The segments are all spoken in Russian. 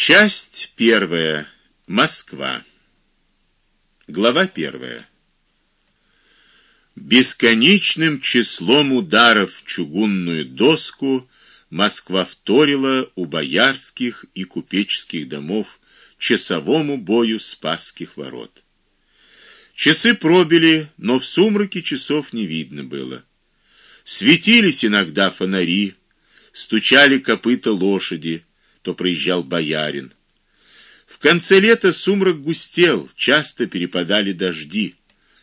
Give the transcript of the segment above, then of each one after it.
Часть первая. Москва. Глава первая. Бесконечным числом ударов в чугунную доску Москва вторила у боярских и купеческих домов часовому бою Спасских ворот. Часы пробили, но в сумраке часов не видно было. Светились иногда фонари, стучали копыта лошади то проезжал боярин. В конце лета сумрак густел, часто перепадали дожди.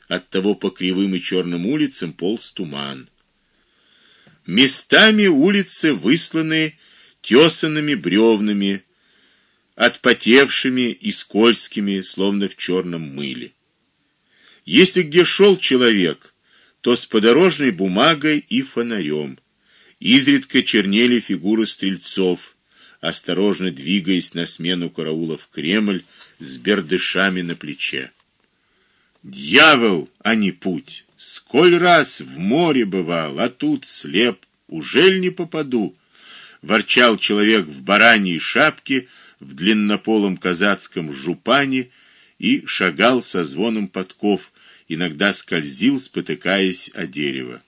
Оттого по кривым и черным улицам полз туман. Местами улицы высланы тесанными бревнами, отпотевшими и скользкими, словно в черном мыле. Если где шел человек, то с подорожной бумагой и фонарем. Изредка чернели фигуры стрельцов осторожно двигаясь на смену караула в Кремль с бердышами на плече. Дьявол, а не путь. Сколь раз в море бывал, а тут слеп, ужель не попаду? ворчал человек в бараньей шапке, в длиннополом казацком жупане и шагал со звоном подков, иногда скользил, спотыкаясь о дерево.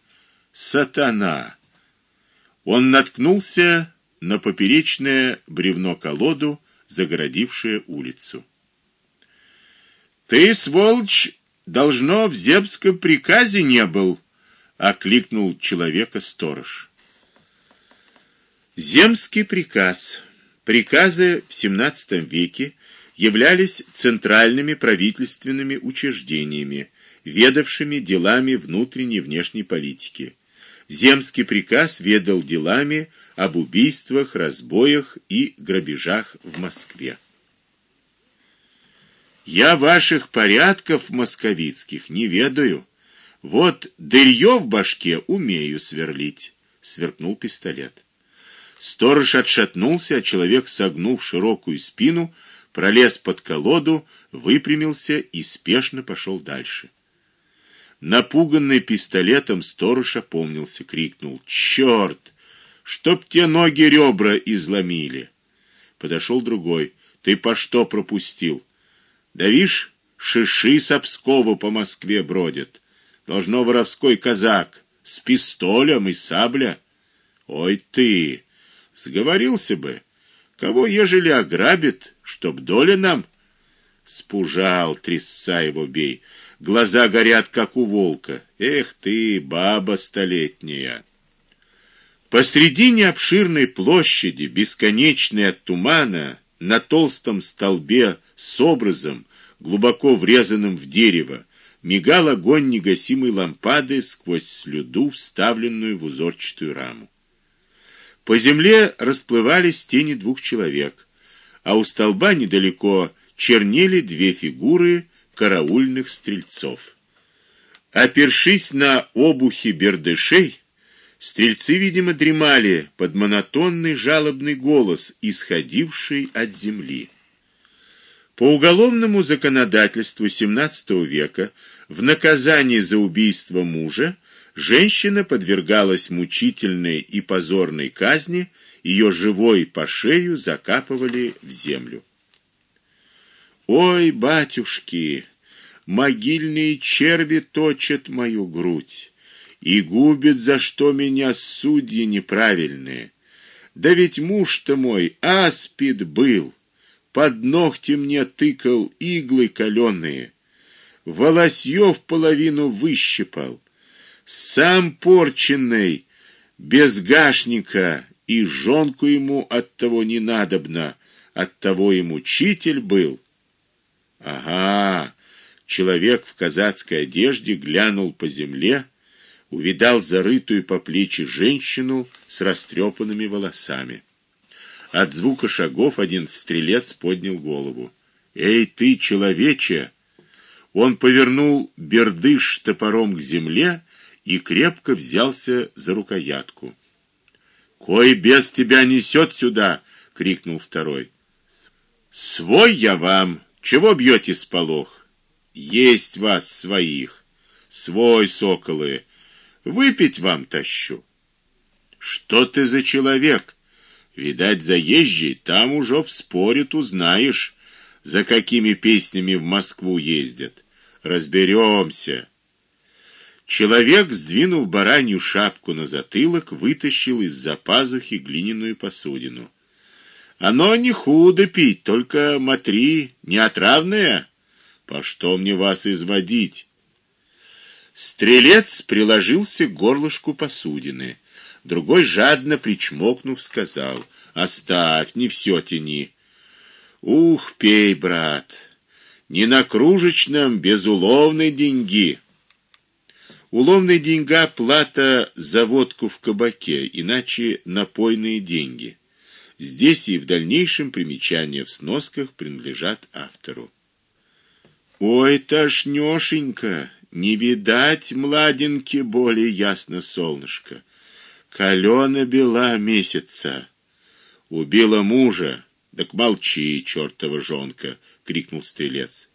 Сатана. Он наткнулся на поперечное бревно-колоду, загородившее улицу. Ты, сволочь, должно в земском приказе не был, окликнул человека сторож. Земский приказ. Приказы в XVII веке являлись центральными правительственными учреждениями, ведавшими делами внутренней и внешней политики. Земский приказ ведал делами об убийствах, разбоях и грабежах в Москве. Я ваших порядков московицких не ведаю. Вот дырьё в башке умею сверлить, сверкнул пистолет. Сторож отшатнулся, а человек, согнув широкую спину, пролез под колоду, выпрямился и спешно пошел дальше. Напуганный пистолетом сторож опомнился, крикнул: "Чёрт! Чтоб те ноги ребра изломили!" Подошел другой: "Ты по что пропустил?" "Да вишь, шиши с Пскова по Москве бродят. Должно воровской казак с пистолем и сабля. Ой ты, сговорился бы. Кого ежели ограбит, чтоб доля нам спужал, тряса его бей. Глаза горят как у волка. Эх ты, баба столетняя. Посредине обширной площади, бесконечной от тумана, на толстом столбе с образом, глубоко врезанным в дерево, мигал огонь негасимой лампады сквозь слюду, вставленную в узорчатую раму. По земле расплывались тени двух человек, а у столба недалеко чернели две фигуры караульных стрельцов. Опершись на обухи бердышей, стрельцы, видимо, дремали под монотонный жалобный голос, исходивший от земли. По уголовному законодательству XVII века в наказание за убийство мужа женщина подвергалась мучительной и позорной казни, ее живой по шею закапывали в землю. Ой, батюшки, могильные черви точат мою грудь и губят за что меня судьи неправильные. Да ведь муж-то мой аспид был, под ногти мне тыкал иглы каленые, волосьё в половину выщипал, сам порченный, без гашника, и жонку ему от того не надобно, от того ему учитель был. Ага. Человек в казацкой одежде глянул по земле, увидал зарытую по плечи женщину с растрепанными волосами. От звука шагов один стрелец поднял голову. "Эй ты, человече!" Он повернул бердыш топором к земле и крепко взялся за рукоятку. "Кой без тебя несет сюда!" крикнул второй. "Свой я вам!" Чего бьете сполох? Есть вас своих, свой соколы. Выпить вам тащу. Что ты за человек? Видать, заезжий, там уже в спорит узнаешь, за какими песнями в Москву ездят. Разберемся. Человек, сдвинув баранью шапку на затылок, вытащил из-за пазухи глиняную посудину. Оно не худо пить, только матри, не отравное. По что мне вас изводить? Стрелец приложился к горлышку посудины. Другой жадно причмокнув сказал: "Оставь, не все тяни. Ух, пей, брат. Не на кружечном, без уловной деньги". Уловная деньга плата за водку в кабаке, иначе напойные деньги. Здесь и в дальнейшем примечания в сносках принадлежат автору. Ой, тошнёшенько, не видать младенки более ясно солнышко. Калена бела месяца. Убила мужа. Так молчи, чёртова жонка, крикнул стрелец.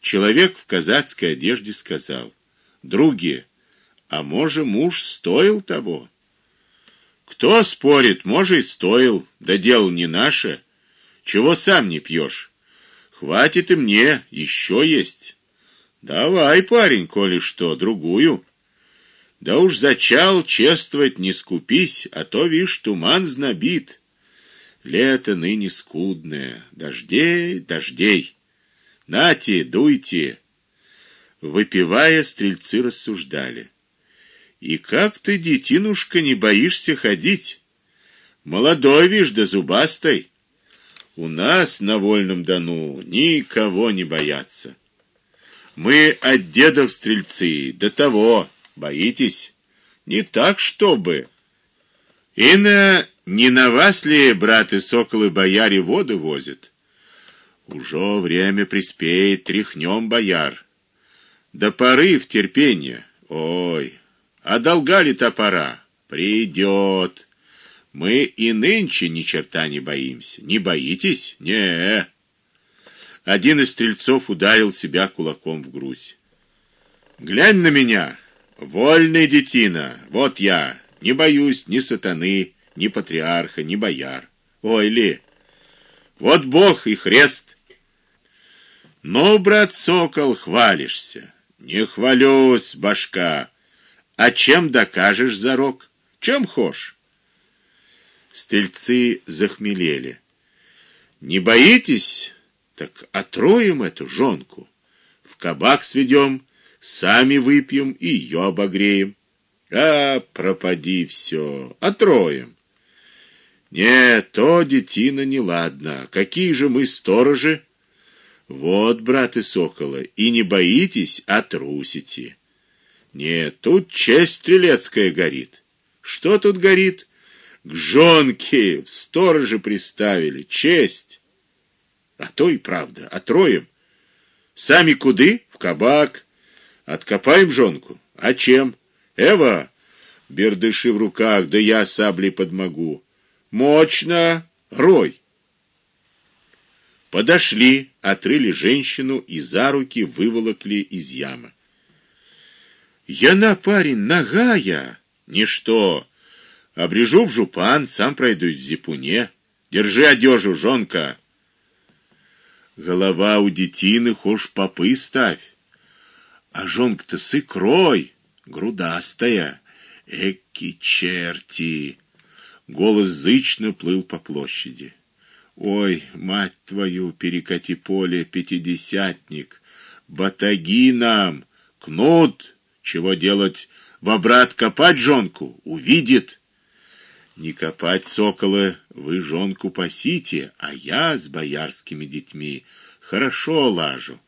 Человек в казацкой одежде сказал: Други, а може муж стоил того? Кто спорит, може и стоил, да дело не наше. Чего сам не пьешь? Хватит и мне, еще есть. Давай, парень, коли что, другую. Да уж зачал чествовать не скупись, а то вишь туман знобит. Лето ныне скудное, дождей, дождей. Нате, дуйте. Выпивая, стрельцы рассуждали: "И как ты, детинушка, не боишься ходить? Молодой вишь да зубастой. У нас на вольном Дону никого не боятся. Мы от дедов стрельцы, до того боитесь, не так чтобы. И на не на вас ли, браты соколы бояре воду возят? Уже время приспеет, тряхнем бояр. Поры в терпение. Ой, а долга ли та? Придет. Мы и нынче ни черта не боимся. Не боитесь? Не. Один из стрельцов ударил себя кулаком в грудь. Глянь на меня, вольный детина. Вот я. Не боюсь ни сатаны, ни патриарха, ни бояр. Ой ли. Вот Бог и хрест. Но, брат Сокол, хвалишься. Не хвалюсь, башка. А чем докажешь зарок? Чем хошь? Стрельцы захмелели. Не боитесь? Так отроем эту жонку. В кабак сведем, сами выпьем и ее обогреем. А пропади все, отроем. Нет, то детина не ладно. Какие же мы сторожи? Вот, браты соколы, и не боитесь, а. Нет, тут честь стрелецкая горит. Что тут горит? К жонке в стороже приставили, честь. А то и правда, отроем. Сами куды? В кабак. Откопаем жонку. А чем? Эва, бердыши в руках, да я саблей подмогу. Мощно, рой. Подошли, отрыли женщину и за руки выволокли из ямы. Я на парень нагая, ничто. Обрежу в жупан, сам пройду в зипуне. Держи одежу, жонка. Голова у детины хошь попы ставь. А жонка-то с икрой, грудастая. Эки черти. Голос зычно плыл по площади. Ой, мать твою, перекати поле, пятидесятник, батаги нам, кнут, чего делать, в обрат копать жонку, увидит. Не копать соколы, вы жонку пасите, а я с боярскими детьми хорошо лажу.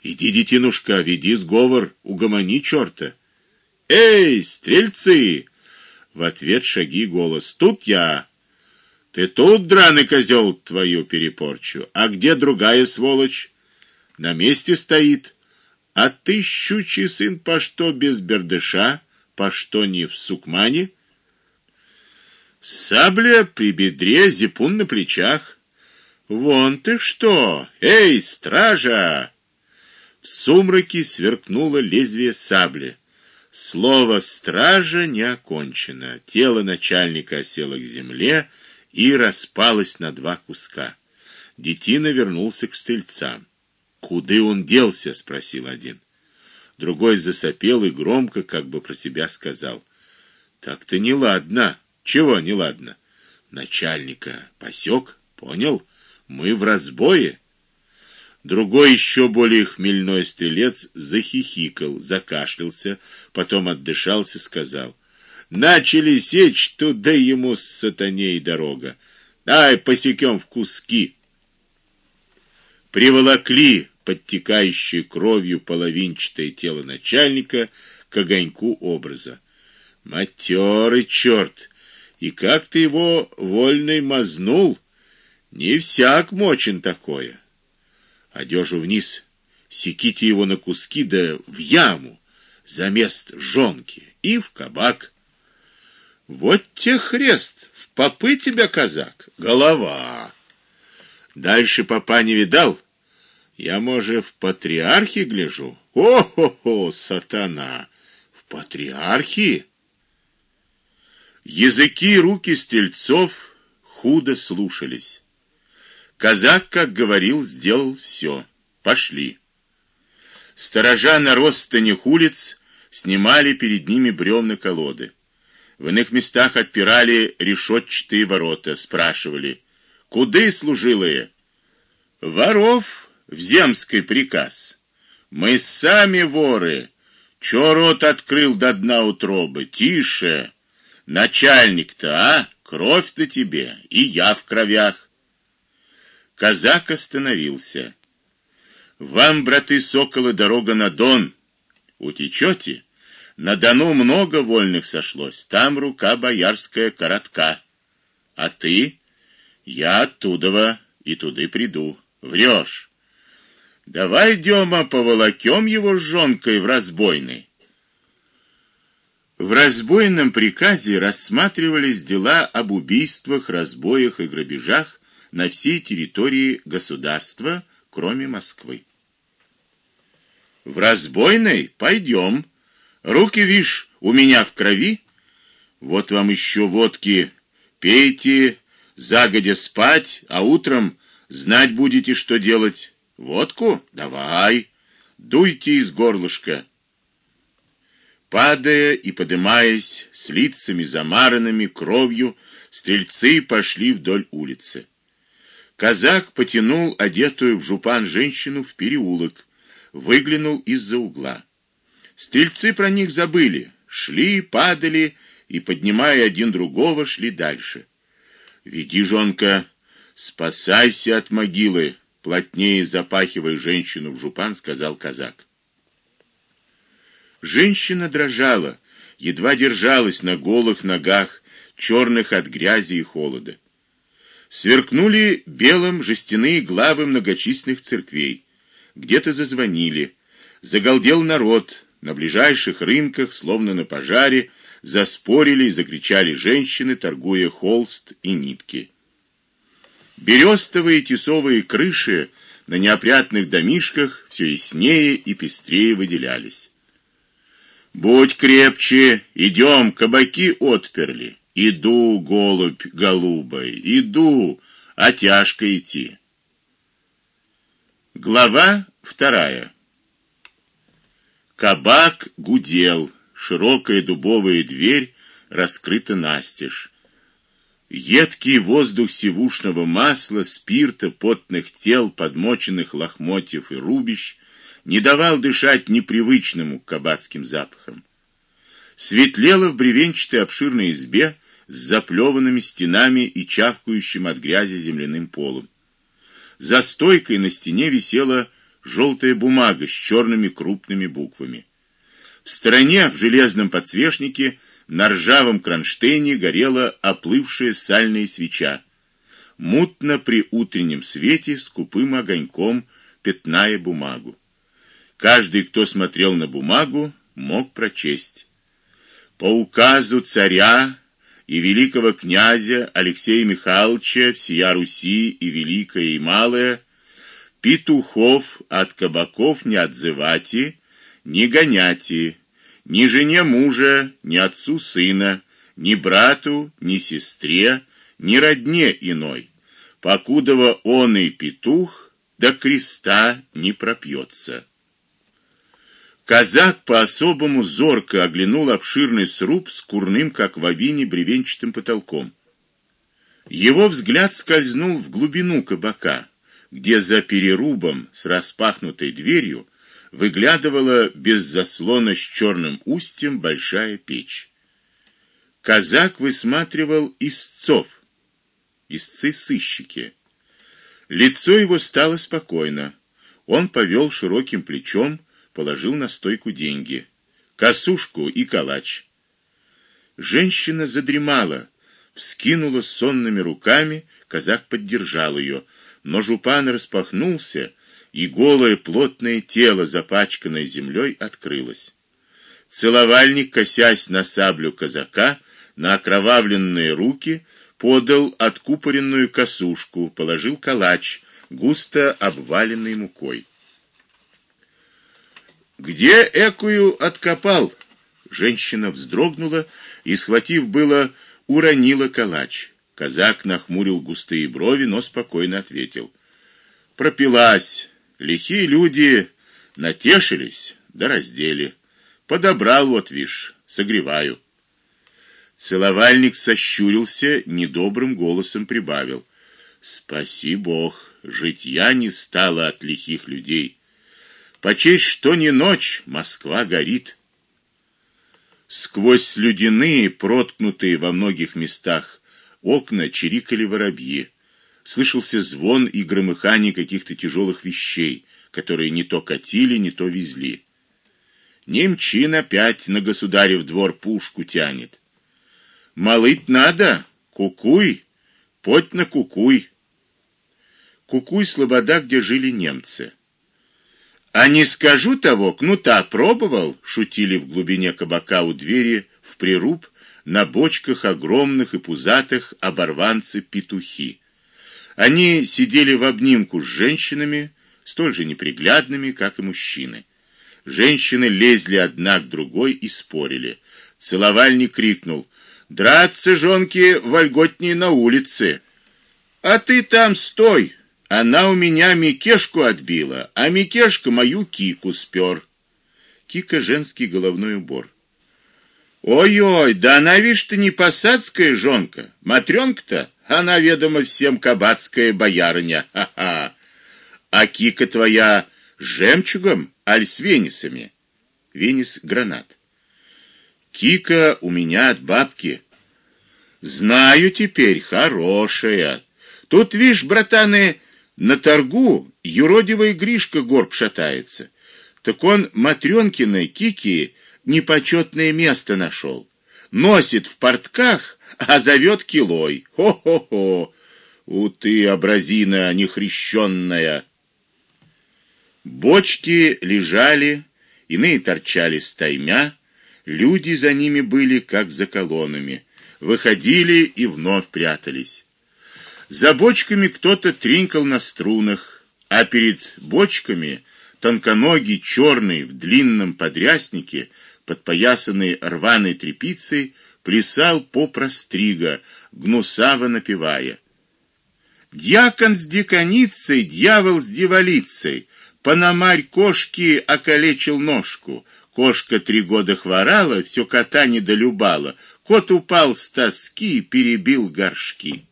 Иди, детинушка, веди сговор, угомони чёрта. Эй, стрельцы! В ответ шаги голос. Тут я. Ты тут, драный козел, твою перепорчу. А где другая сволочь? На месте стоит. А ты щучий сын, по что без бердыша, по что не в сукмане? Сабля при бедре, зипун на плечах. Вон ты что? Эй, стража! В сумраке сверкнуло лезвие сабли. Слово стража не окончено. Тело начальника осело к земле и распалась на два куска. Детина вернулся к стрельцам. "Куда он делся?" спросил один. Другой засопел и громко, как бы про себя сказал: "Так-то не ладно. Чего не ладно? Начальника посек, понял? Мы в разбое". Другой еще более хмельной стрелец захихикал, закашлялся, потом отдышался, сказал: "Начали сечь туда ему с сатаней дорога. Дай посекем в куски". Приволокли подтекающее кровью половинчатое тело начальника к огоньку образа. Матерый черт! И как ты его вольный мазнул? Не всяк мочен такое одежу вниз, секите его на куски да в яму за мест жонки и в кабак. Вот те хрест, в попы тебя казак, голова. Дальше папа не видал. Я, може, в патриархи гляжу. О-хо-хо, сатана. В патриархи? Языки и руки стрельцов худо слушались. Казак, как говорил, сделал все. Пошли. Сторожа на розстанях улиц снимали перед ними бревна колоды. В иных местах отпирали решетчатые ворота, спрашивали: "Куды служилые?" "Воров в земский приказ. Мы сами воры. Чё рот открыл до дна утробы? Тише. Начальник-то, а? Кровь-то тебе, и я в кровях. Казак остановился. Вам, браты соколы, дорога на Дон. Утечете? На Дону много вольных сошлось, там рука боярская коротка. А ты? Я оттудова и туды приду. Врешь. Давай, Дема, поволокем его с жонкой в разбойный. В разбойном приказе рассматривались дела об убийствах, разбоях и грабежах на всей территории государства, кроме Москвы. В разбойной пойдем. Руки, вишь, у меня в крови. Вот вам еще водки. Пейте, загодя спать, а утром знать будете, что делать. Водку? Давай. Дуйте из горлышка. Падая и поднимаясь с лицами замаранными кровью, стрельцы пошли вдоль улицы. Казак потянул одетую в жупан женщину в переулок, выглянул из-за угла. Стрельцы про них забыли, шли, падали и поднимая один другого, шли дальше. Веди, жонка, спасайся от могилы, плотнее запахивая женщину в жупан, сказал казак. Женщина дрожала, едва держалась на голых ногах, черных от грязи и холода. Сверкнули белым жестяные главы многочисленных церквей. Где-то зазвонили. Загалдел народ. На ближайших рынках, словно на пожаре, заспорили и закричали женщины, торгуя холст и нитки. Берестовые тесовые крыши на неопрятных домишках все яснее и пестрее выделялись. Будь крепче, идем, кабаки отперли. Иду, голубь голубой, иду, а тяжко идти. Глава вторая. Кабак гудел, широкая дубовая дверь раскрыта настежь. Едкий воздух сивушного масла, спирта, потных тел, подмоченных лохмотьев и рубищ не давал дышать непривычному к кабацким запахам. Светлело в бревенчатой обширной избе с заплеванными стенами и чавкающим от грязи земляным полом. За стойкой на стене висела желтая бумага с черными крупными буквами. В стороне в железном подсвечнике на ржавом кронштейне горела оплывшая сальная свеча. Мутно при утреннем свете скупым огоньком пятная бумагу. Каждый, кто смотрел на бумагу, мог прочесть: по указу царя и великого князя Алексея Михайловича всея Руси и великая и малая петухов от кабаков не отзывати, не гоняти, ни жене мужа, ни отцу сына, ни брату, ни сестре, не родне иной, покудова он и петух до креста не пропьется. Казак по-особому зорко оглянул обширный сруб с курным, как в авине, бревенчатым потолком. Его взгляд скользнул в глубину кабака, где за перерубом с распахнутой дверью выглядывала без заслона с черным устьем большая печь. Казак высматривал истцов. Истцы сыщики. Лицо его стало спокойно. Он повел широким плечом, положил на стойку деньги, косушку и калач. Женщина задремала, вскинула сонными руками, казак поддержал ее, но жупан распахнулся, и голое плотное тело, запачканное землей, открылось. Целовальник, косясь на саблю казака, на окровавленные руки, подал откупоренную косушку, положил калач, густо обваленный мукой. Где экую откопал? Женщина вздрогнула и, схватив было, уронила калач. Казак нахмурил густые брови, но спокойно ответил: "Пропилась. Лихие люди натешились, да раздели. Подобрал вот, вишь, согреваю". Целовальник сощурился, недобрым голосом прибавил: "Спаси Бог, жить я не стала от лихих людей. Почесть что не ночь, Москва горит". Сквозь слюдяные, проткнутые во многих местах окна чирикали воробьи. Слышался звон и громыхание каких-то тяжелых вещей, которые не то катили, не то везли. Немчин опять на государев двор пушку тянет. Малыть надо, кукуй, поть на кукуй. Кукуй слобода, где жили немцы. А не скажу того, кнута пробовал, шутили в глубине кабака у двери в прируб на бочках огромных и пузатых оборванцы-петухи. Они сидели в обнимку с женщинами, столь же неприглядными, как и мужчины. Женщины лезли одна к другой и спорили. Целовальник крикнул: "Драться жонки вольготнее на улице. А ты там стой!" Она у меня Микешку отбила, а Микешка мою кику спер. Кика женский головной убор. Ой-ой, да она вишь ты не посадская жонка, матрёнка-то, она ведомо всем кабацкая боярыня. Ха-ха. А кика твоя жемчугом аль с венисами? Венис гранат. Кика у меня от бабки. Знаю теперь, хорошая. Тут, вишь, братаны, на торгу юродивый Гришка горб шатается. Так он Матрёнкиной Кики непочетное место нашел. Носит в портках, а зовет килой. Хо-хо-хо. У ты образина нехрещенная. Бочки лежали, иные торчали стаймя, люди за ними были как за колоннами, выходили и вновь прятались. За бочками кто-то тринкал на струнах, а перед бочками тонконогий черный в длинном подряснике, подпоясанный рваной тряпицей, плясал по прострига, гнусаво напевая: Дьякон с диконицей, дьявол с дьяволицей, Пономарь кошки околечил ножку. Кошка три года хворала, все кота недолюбала. Кот упал с тоски, перебил горшки.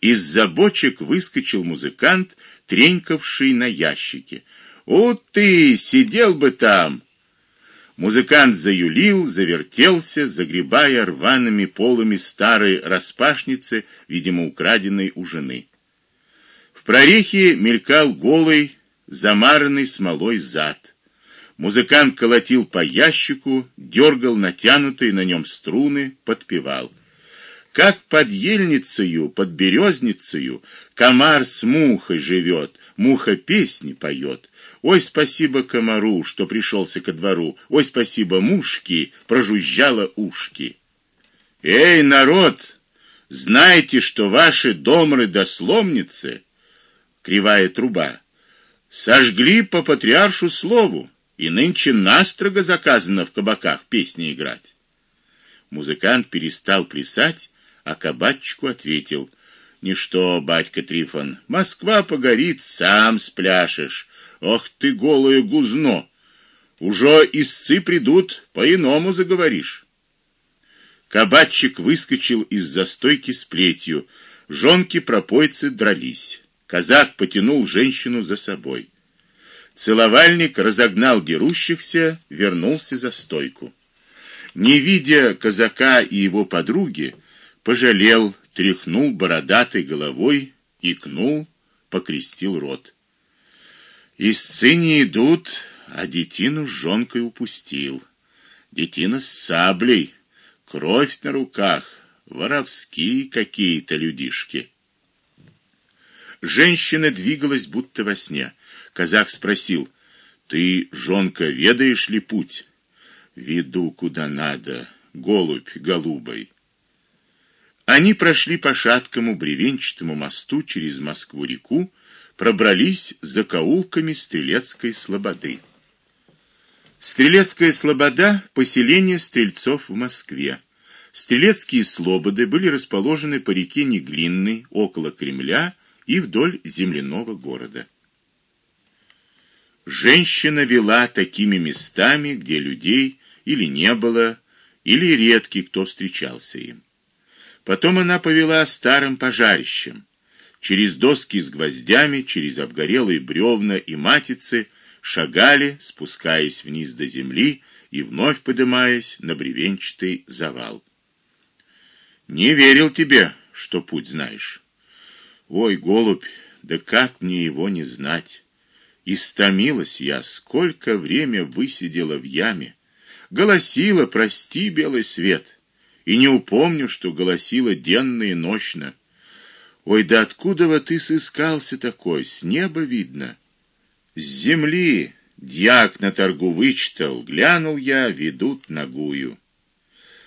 Из-за бочек выскочил музыкант, тренькавший на ящике. "У ты, сидел бы там!" Музыкант заюлил, завертелся, загребая рваными полами старой распашницы, видимо, украденной у жены. В прорехе мелькал голый, замаранный смолой зад. Музыкант колотил по ящику, дергал натянутые на нем струны, подпевал как под ельницею, под березницею комар с мухой живет, муха песни поет. Ой, спасибо комару, что пришелся ко двору. Ой, спасибо мушке, прожужжала ушки. Эй, народ, знаете, что ваши домры досломницы, кривая труба, сожгли по патриаршу слову, и нынче настрого заказано в кабаках песни играть. Музыкант перестал плясать а кабачку ответил: "Ничто, батька Трифон, Москва погорит, сам спляшешь. Ох ты голое гузно. Уже истцы придут, по-иному заговоришь". Кабачик выскочил из застойки с плетью. Жонки пропойцы дрались. Казак потянул женщину за собой. Целовальник разогнал дерущихся, вернулся за стойку. Не видя казака и его подруги, пожалел, тряхнул бородатой головой, икнул, покрестил рот. Из сцены идут, а детину с жонкой упустил. Детина с саблей, кровь на руках, воровские какие-то людишки. Женщина двигалась будто во сне. Казак спросил: "Ты, жонка, ведаешь ли путь?" "Веду куда надо, голубь голубой". Они прошли по шаткому бревенчатому мосту через Москву-реку, пробрались за каулками Стрелецкой слободы. Стрелецкая слобода поселение стрельцов в Москве. Стрелецкие слободы были расположены по реке Неглинной, около Кремля и вдоль земляного города. Женщина вела такими местами, где людей или не было, или редкий кто встречался им. Потом она повела старым пожарищем. Через доски с гвоздями, через обгорелые бревна и матицы шагали, спускаясь вниз до земли и вновь поднимаясь на бревенчатый завал. Не верил тебе, что путь знаешь. Ой, голубь, да как мне его не знать? Истомилась я, сколько время высидела в яме, голосила: "Прости, белый свет" и не упомню, что голосила денно и ночно. Ой, да откуда во ты сыскался такой, с неба видно. С земли дьяк на торгу вычитал, глянул я, ведут нагую.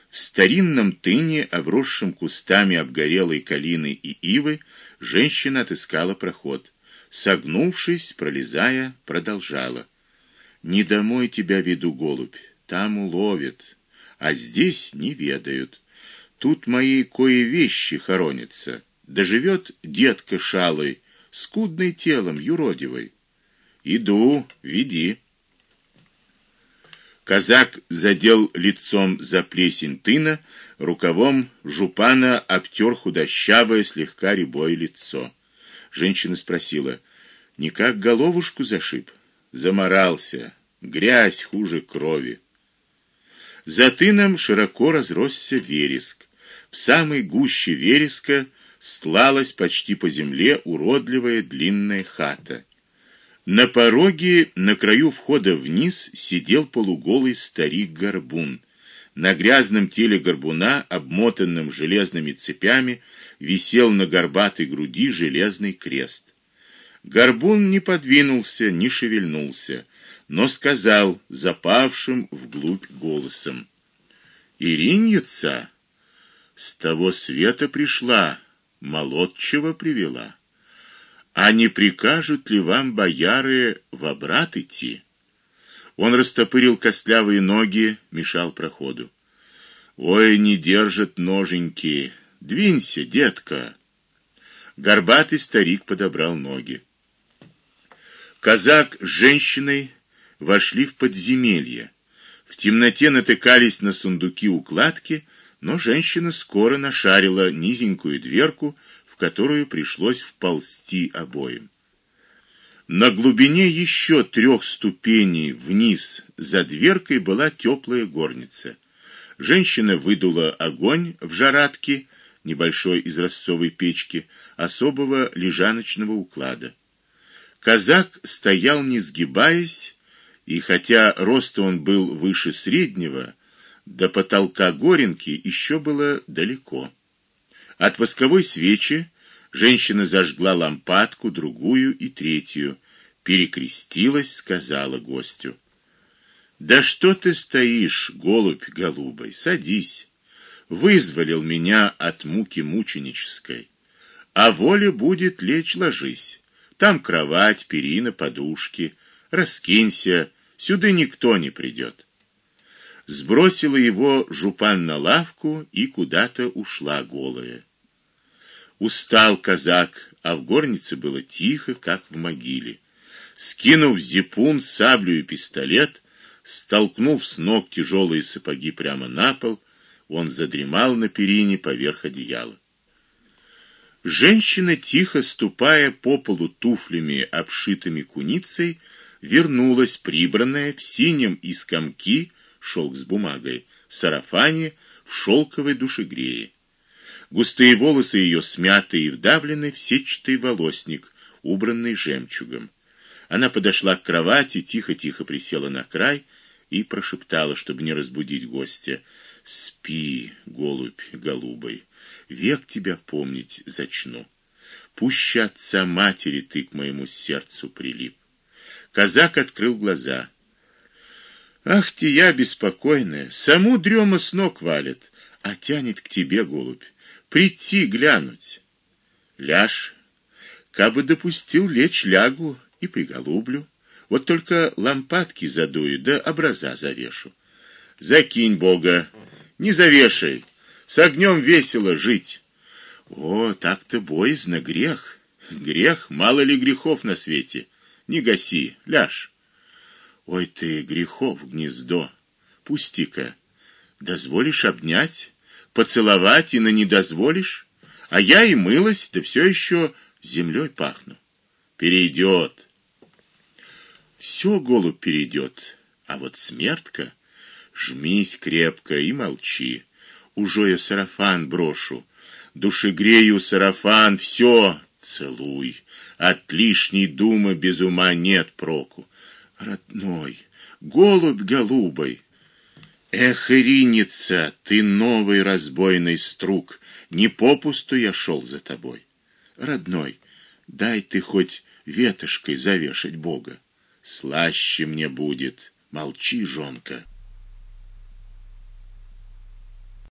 В старинном тыне, обросшем кустами обгорелой калины и ивы, женщина отыскала проход. Согнувшись, пролезая, продолжала: "Не домой тебя веду, голубь, там уловят" а здесь не ведают. Тут мои кое вещи хоронятся. Доживет детка шалый, скудный телом, юродивый. Иду, веди. Казак задел лицом за плесень тына, рукавом жупана обтер худощавое, слегка рябое лицо. Женщина спросила: "Не как головушку зашиб?" Заморался. Грязь хуже крови. За тыном широко разросся вереск. В самой гуще вереска слалась почти по земле уродливая длинная хата. На пороге, на краю входа вниз, сидел полуголый старик-горбун. На грязном теле горбуна, обмотанном железными цепями, висел на горбатой груди железный крест. Горбун не подвинулся, не шевельнулся но сказал запавшим вглубь голосом: "Ириньица с того света пришла, молодчего привела. А не прикажут ли вам бояры в обрат идти?" Он растопырил костлявые ноги, мешал проходу. Ой, не держат ноженьки. Двинься, детка. Горбатый старик подобрал ноги. Казак с женщиной вошли в подземелье. В темноте натыкались на сундуки-укладки, но женщина скоро нашарила низенькую дверку, в которую пришлось вползти обоим. На глубине еще трех ступеней вниз за дверкой была теплая горница. Женщина выдула огонь в жаратке, небольшой изразцовой печки, особого лежаночного уклада. Казак стоял не сгибаясь, и хотя рост он был выше среднего, до потолка горенки еще было далеко. От восковой свечи женщина зажгла лампадку, другую и третью, перекрестилась, сказала гостю: "Да что ты стоишь, голубь голубой, садись. Вызволил меня от муки мученической. А воля будет лечь, ложись. Там кровать, перина, подушки. Раскинься, Сюда никто не придет. сбросила его жупан на лавку и куда-то ушла голая. Устал казак, а в горнице было тихо, как в могиле. Скинув зипун, саблю и пистолет, столкнув с ног тяжелые сапоги прямо на пол, он задремал на перине поверх одеяла. Женщина, тихо ступая по полу туфлями, обшитыми куницей, вернулась прибранная в синем из комки, шелк с бумагой, сарафане в шелковой душегрее. Густые волосы ее смяты и вдавлены в сетчатый волосник, убранный жемчугом. Она подошла к кровати, тихо-тихо присела на край и прошептала, чтобы не разбудить гостя: "Спи, голубь голубой, век тебя помнить зачну. Пусть отца матери ты к моему сердцу прилип". Казак открыл глаза. Ах ты я беспокойная, саму дрема с ног валит, а тянет к тебе голубь прийти глянуть. Ляж, кабы допустил лечь лягу и приголублю. Вот только лампадки задую, да образа завешу. Закинь Бога, не завешай. С огнем весело жить. О, так-то боязно грех. Грех, мало ли грехов на свете. Не гаси, ляж. Ой ты, грехов гнездо. Пусти-ка. Дозволишь обнять? поцеловать и на не дозволишь, а я и мылась, да все еще землей пахну. Перейдет. Все голубь перейдет, а вот смертка жмись крепко и молчи. Уже я сарафан брошу, душегрею сарафан, все целуй. От лишней думы без ума нет проку. Родной, голубь голубой, Эх, Ириница, ты новый разбойный струк, не попусту я шел за тобой. Родной, дай ты хоть ветошкой завешать Бога. Слаще мне будет. Молчи, жонка.